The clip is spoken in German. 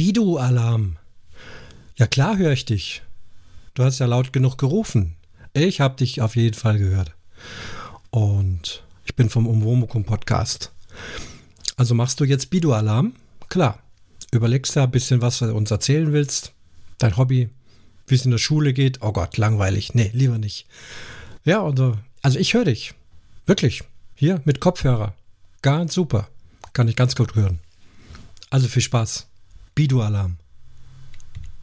Bidu-Alarm. Ja klar höre ich dich. Du hast ja laut genug gerufen. Ich habe dich auf jeden Fall gehört. Und ich bin vom Umwomukum Podcast. Also machst du jetzt Bidu-Alarm? Klar. Überlegst da ein bisschen, was du uns erzählen willst. Dein Hobby, wie es in der Schule geht. Oh Gott, langweilig. Nee, lieber nicht. Ja, also, also ich höre dich. Wirklich. Hier mit Kopfhörer. Ganz super. Kann ich ganz gut hören. Also viel Spaß. Bidu-Alarm.